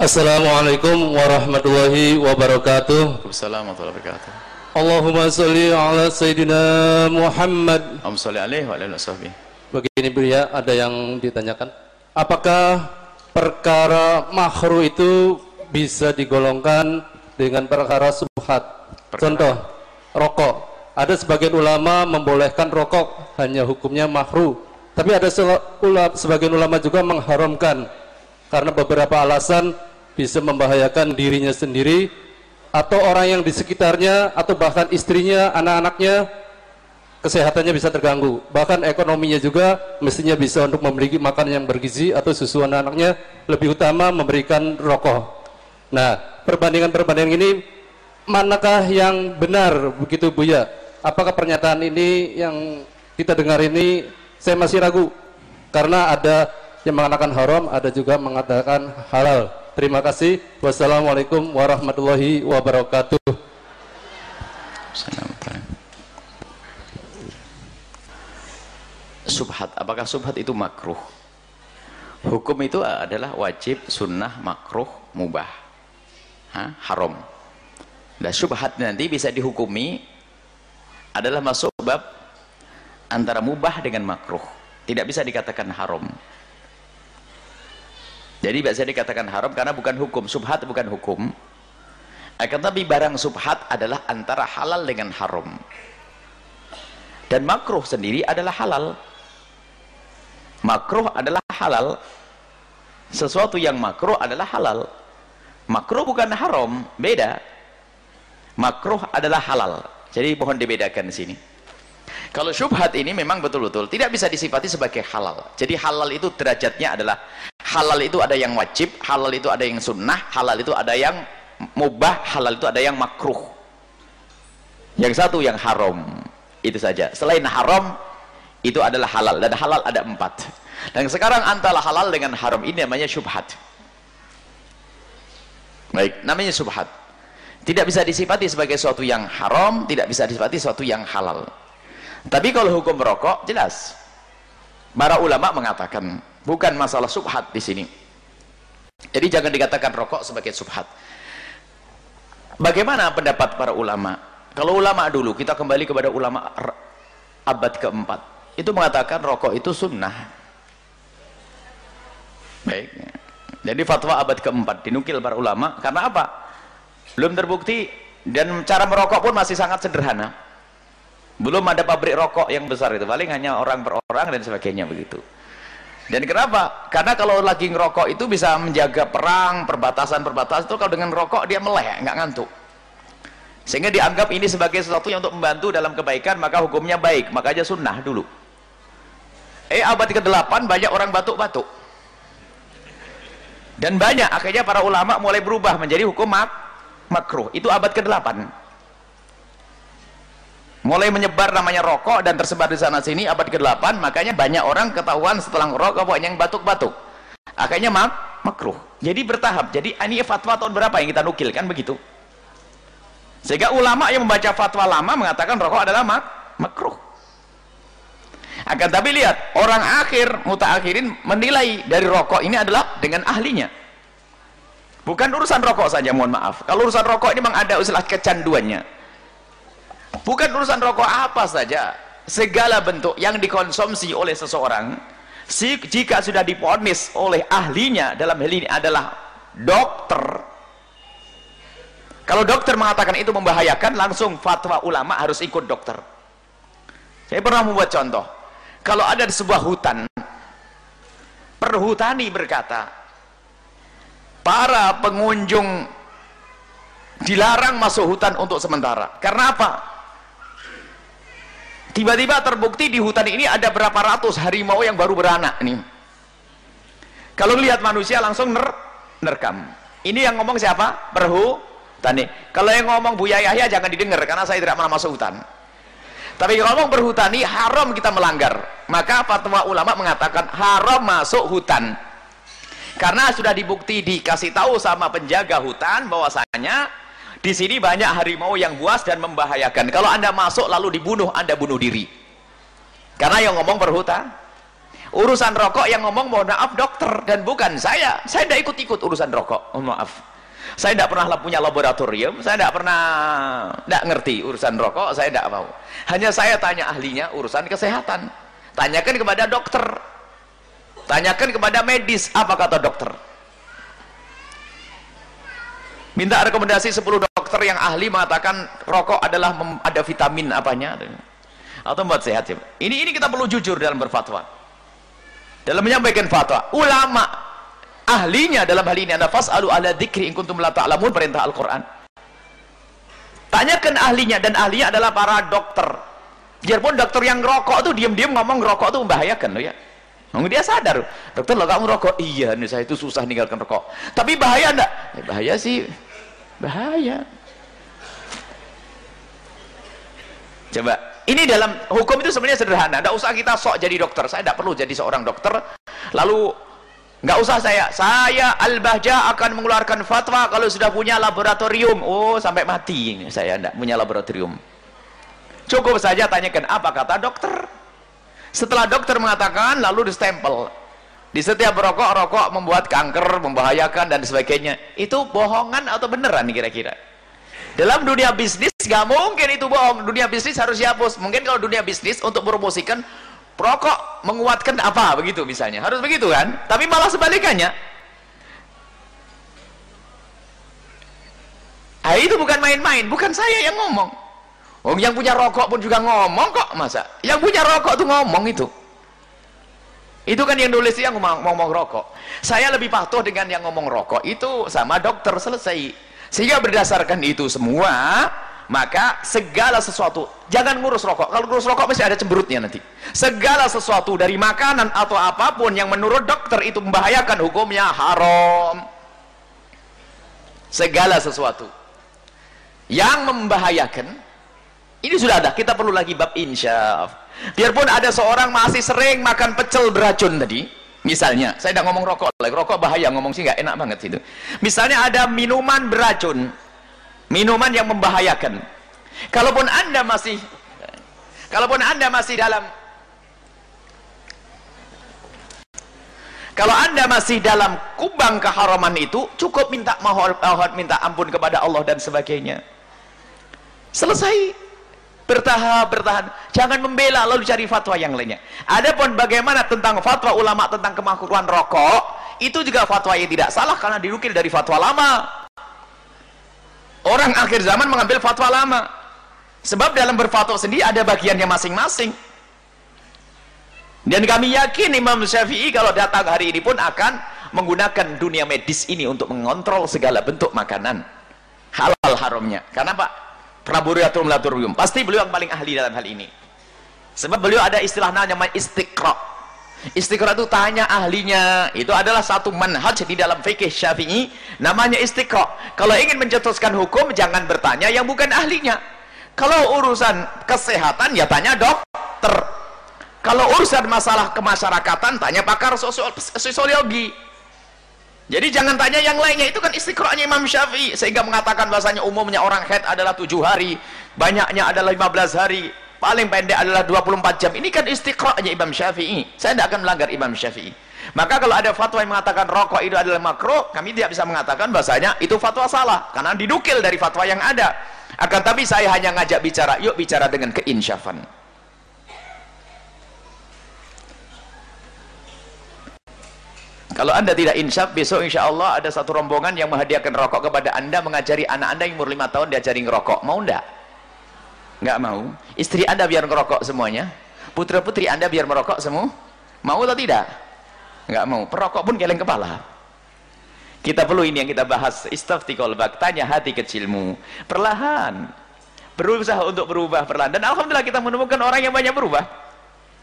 Assalamualaikum warahmatullahi wabarakatuh. Assalamualaikum warahmatullahi wabarakatuh. Allahumma salli ala Sayyidina Muhammad. Allahumma salli alaihi wa wasahbihi. Begini Bu ya, ada yang ditanyakan. Apakah perkara mahru itu bisa digolongkan dengan perkara subhat? Contoh, rokok. Ada sebagian ulama membolehkan rokok, hanya hukumnya mahru. Tapi ada sebagian ulama juga mengharamkan karena beberapa alasan bisa membahayakan dirinya sendiri atau orang yang di sekitarnya atau bahkan istrinya, anak-anaknya kesehatannya bisa terganggu. Bahkan ekonominya juga mestinya bisa untuk memiliki makanan yang bergizi atau susu anak-anaknya lebih utama memberikan rokok. Nah perbandingan-perbandingan ini manakah yang benar? Begitu Bu ya. Apakah pernyataan ini yang kita dengar ini saya masih ragu. Karena ada yang mengatakan haram ada juga mengatakan halal Terima kasih. Wassalamualaikum warahmatullahi wabarakatuh. Subhat, apakah subhat itu makruh? Hukum itu adalah wajib, sunnah, makruh, mubah, ha? haram. Dan subhat nanti bisa dihukumi adalah masuk bab antara mubah dengan makruh. Tidak bisa dikatakan haram. Jadi biasa dikatakan haram karena bukan hukum. Subhat bukan hukum. Akan tapi barang subhat adalah antara halal dengan haram. Dan makruh sendiri adalah halal. Makruh adalah halal. Sesuatu yang makruh adalah halal. Makruh bukan haram, beda. Makruh adalah halal. Jadi mohon dibedakan di sini. Kalau syubhat ini memang betul-betul tidak bisa disifati sebagai halal. Jadi halal itu derajatnya adalah halal itu ada yang wajib, halal itu ada yang sunnah, halal itu ada yang mubah, halal itu ada yang makruh. Yang satu yang haram. Itu saja. Selain haram itu adalah halal dan halal ada empat. Dan sekarang antara halal dengan haram ini namanya syubhat. Baik, namanya syubhat. Tidak bisa disifati sebagai sesuatu yang haram, tidak bisa disifati sesuatu yang halal. Tapi kalau hukum rokok jelas. Para ulama mengatakan bukan masalah subhat di sini. Jadi jangan dikatakan rokok sebagai subhat. Bagaimana pendapat para ulama? Kalau ulama dulu kita kembali kepada ulama abad keempat itu mengatakan rokok itu sunnah. Baik. Jadi fatwa abad keempat dinukil para ulama karena apa? Belum terbukti dan cara merokok pun masih sangat sederhana belum ada pabrik rokok yang besar itu paling hanya orang per orang dan sebagainya begitu dan kenapa? karena kalau lagi ngerokok itu bisa menjaga perang perbatasan-perbatasan. Itu kalau dengan rokok dia melek nggak ngantuk. Sehingga dianggap ini sebagai sesuatu yang untuk membantu dalam kebaikan maka hukumnya baik. Makanya sunnah dulu. Eh abad ke-8 banyak orang batuk-batuk. Dan banyak akhirnya para ulama mulai berubah menjadi hukum mak makruh. Itu abad ke-8 mulai menyebar namanya rokok dan tersebar di sana sini abad ke-8 makanya banyak orang ketahuan setelah rokok pokoknya yang batuk-batuk. Akhirnya mak makruh. Jadi bertahap. Jadi ini fatwa tahun berapa yang kita nukil? Kan begitu. Sehingga ulama yang membaca fatwa lama mengatakan rokok adalah mak makruh. Akan tapi lihat orang akhir mutaakhirin menilai dari rokok ini adalah dengan ahlinya. Bukan urusan rokok saja mohon maaf. Kalau urusan rokok ini memang ada usaha kecanduannya bukan urusan rokok apa saja. Segala bentuk yang dikonsumsi oleh seseorang jika sudah diponis oleh ahlinya dalam hal ini adalah dokter. Kalau dokter mengatakan itu membahayakan langsung fatwa ulama harus ikut dokter. Saya pernah membuat contoh. Kalau ada di sebuah hutan perhutani berkata para pengunjung dilarang masuk hutan untuk sementara. Karena apa tiba-tiba terbukti di hutan ini ada berapa ratus harimau yang baru beranak nih. Kalau lihat manusia langsung ner nerkam. Ini yang ngomong siapa? perhu. Tani kalau yang ngomong Buya Yahya jangan didengar karena saya tidak pernah masuk hutan. Tapi kalau ngomong berhutani haram kita melanggar. Maka fatwa ulama mengatakan haram masuk hutan. Karena sudah dibukti dikasih tahu sama penjaga hutan bahwasanya di sini banyak harimau yang buas dan membahayakan. Kalau anda masuk lalu dibunuh anda bunuh diri. Karena yang ngomong perhutan urusan rokok yang ngomong mohon maaf dokter dan bukan saya. Saya tidak ikut-ikut urusan rokok. Mohon maaf. Saya tidak pernah punya laboratorium saya tidak pernah tidak ngerti urusan rokok saya tidak mau. Hanya saya tanya ahlinya urusan kesehatan. Tanyakan kepada dokter. Tanyakan kepada medis apa kata dokter minta rekomendasi 10 dokter yang ahli mengatakan rokok adalah ada vitamin apanya. Atau membuat sehat ya. Ini ini kita perlu jujur dalam berfatwa. Dalam menyampaikan fatwa ulama ahlinya dalam hal ini anda fas'alu ala dzikri in kuntum la ta'lamun perintah Al-Qur'an. Tanyakan ahlinya dan ahlinya adalah para dokter. Biarpun dokter yang rokok tuh diam-diam ngomong rokok tuh membahayakan loh ya. Dia sadar, dokter lo kamu rokok, iya nih saya itu susah ninggalkan rokok. Tapi bahaya enggak? Eh, bahaya sih, bahaya. Coba ini dalam hukum itu sebenarnya sederhana. Tidak usah kita sok jadi dokter. Saya tidak perlu jadi seorang dokter. Lalu nggak usah saya. Saya Al-Bahja akan mengeluarkan fatwa kalau sudah punya laboratorium. Oh sampai mati saya tidak punya laboratorium. Cukup saja tanyakan apa kata dokter? Setelah dokter mengatakan lalu di stempel di setiap rokok rokok membuat kanker membahayakan dan sebagainya. Itu bohongan atau beneran kira-kira? Dalam dunia bisnis gak mungkin itu bohong. Dunia bisnis harus dihapus. Mungkin kalau dunia bisnis untuk promosikan perokok menguatkan apa? Begitu misalnya. Harus begitu kan? Tapi malah sebalikannya ah itu bukan main-main. Bukan saya yang ngomong. Oh, yang punya rokok pun juga ngomong kok masa? Yang punya rokok tuh ngomong itu itu kan yang nulis yang ngomong, ngomong rokok. Saya lebih patuh dengan yang ngomong rokok. Itu sama dokter selesai. Sehingga berdasarkan itu semua maka segala sesuatu jangan ngurus rokok. Kalau ngurus rokok pasti ada cemberutnya nanti. Segala sesuatu dari makanan atau apa pun yang menurut dokter itu membahayakan hukumnya haram. Segala sesuatu yang membahayakan ini sudah ada kita perlu lagi bab insyaf biarpun ada seorang masih sering makan pecel beracun tadi misalnya saya tidak ngomong rokok rokok bahaya ngomong sih nggak enak banget itu. Misalnya ada minuman beracun minuman yang membahayakan. Kalaupun anda masih kalaupun anda masih dalam kalau anda masih dalam kubang keharaman itu cukup minta mohon minta ampun kepada Allah dan sebagainya. Selesai bertahap bertahan. Jangan membela lalu cari fatwa yang lainnya. Adapun bagaimana tentang fatwa ulama tentang kemakruhan rokok itu juga fatwa yang tidak salah karena dinukil dari fatwa lama. Orang akhir zaman mengambil fatwa lama. Sebab dalam berfatwa sendiri ada bagiannya masing-masing. Dan kami yakin Imam Syafi'i kalau datang hari ini pun akan menggunakan dunia medis ini untuk mengontrol segala bentuk makanan. Halal haramnya. Karena Pak Praburiatum Laturium. Pasti beliau yang paling ahli dalam hal ini. Sebab beliau ada istilah namanya istiqra. Istiqra itu tanya ahlinya. Itu adalah satu manhaj di dalam fikih syafi'i. Namanya istiqra. Kalau ingin mencetuskan hukum, jangan bertanya yang bukan ahlinya. Kalau urusan kesehatan, ya tanya dokter. Kalau urusan masalah kemasyarakatan, tanya pakar sosiologi. Jadi jangan tanya yang lainnya, itu kan istiqra'nya Imam Syafi'i sehingga mengatakan bahasanya umumnya orang head adalah tujuh hari, banyaknya adalah 15 hari, paling pendek adalah 24 jam. Ini kan istiqra'nya Imam Syafi'i. Saya tidak akan melanggar Imam Syafi'i. Maka kalau ada fatwa yang mengatakan rokok itu adalah makro, kami tidak bisa mengatakan bahasanya itu fatwa salah karena didukil dari fatwa yang ada. Akan tapi saya hanya ngajak bicara, yuk bicara dengan keinsyafan. Kalau anda tidak insyaf, besok insya Allah ada satu rombongan yang menghadiahkan rokok kepada anda, mengajari anak anda yang umur lima tahun diajari ngerokok. Mau enggak? Enggak mau. Istri anda biar ngerokok semuanya. Putra putri anda biar merokok semua. Mau atau tidak? Enggak mau. Perokok pun geleng kepala. Kita perlu ini yang kita bahas. Istafti kolbak. Tanya hati kecilmu. Perlahan. Berusaha untuk berubah perlahan. Dan Alhamdulillah kita menemukan orang yang banyak berubah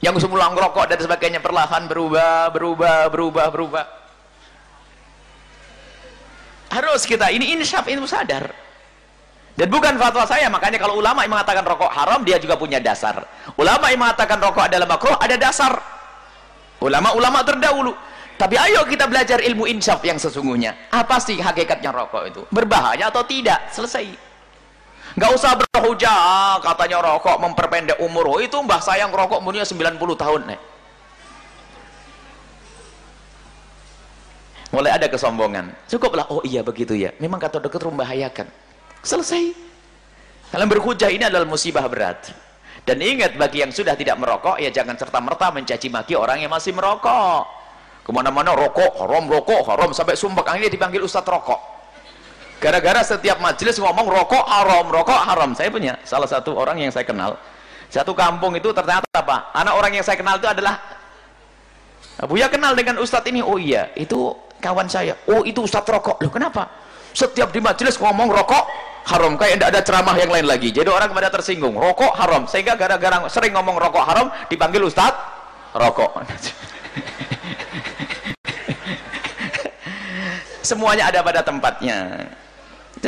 yang semula ngerokok dan sebagainya perlahan berubah berubah berubah berubah. Harus kita ini insyaf ini sadar. Dan bukan fatwa saya makanya kalau ulama yang mengatakan rokok haram dia juga punya dasar. Ulama yang mengatakan rokok adalah makruh ada dasar. Ulama-ulama terdahulu. Tapi ayo kita belajar ilmu insyaf yang sesungguhnya. Apa sih hakikatnya rokok itu? Berbahaya atau tidak? Selesai Gak usah berhujah, katanya rokok memperpendek umur. Oh, itu mbah sayang rokok umurnya 90 tahun. Nih. Mulai ada kesombongan. Cukuplah, oh iya begitu ya. Memang kata dokter membahayakan. Selesai. Dalam berhujah ini adalah musibah berat. Dan ingat bagi yang sudah tidak merokok, ya jangan serta-merta mencaci maki orang yang masih merokok. Ke mana-mana rokok, haram rokok, haram. Sampai sumpah anginnya dipanggil ustadz rokok gara-gara setiap majelis ngomong rokok haram rokok haram. Saya punya salah satu orang yang saya kenal. Satu kampung itu ternyata apa? Anak orang yang saya kenal itu adalah Buya kenal dengan ustadz ini? Oh iya itu kawan saya. Oh itu ustadz rokok. Loh kenapa? Setiap di majelis ngomong rokok haram kayak tidak ada ceramah yang lain lagi. Jadi orang pada tersinggung. Rokok haram. Sehingga gara-gara sering ngomong rokok haram dipanggil ustad rokok. Semuanya ada pada tempatnya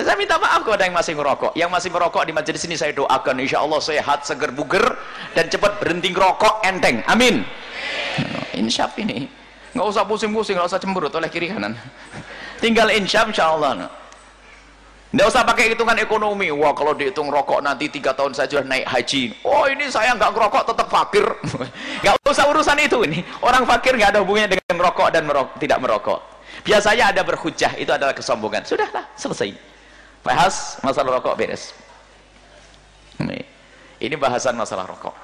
saya minta maaf kepada yang masih merokok yang masih merokok di majelis ini saya doakan insya Allah sehat, seger, buger dan cepat berhenti merokok enteng, amin insyaf ini nggak usah pusing-pusing, nggak usah cemberut oleh kiri kanan tinggal insyaf insya Allah tidak usah pakai hitungan ekonomi. Wah kalau dihitung rokok nanti tiga tahun saja naik haji. Oh ini saya nggak ngerokok tetap fakir. Nggak usah urusan itu ini. Orang fakir nggak ada hubungannya dengan rokok dan tidak merokok. Biasanya ada berhujah itu adalah kesombongan. Sudahlah selesai. Bahas masalah rokok beres. Ini bahasan masalah rokok.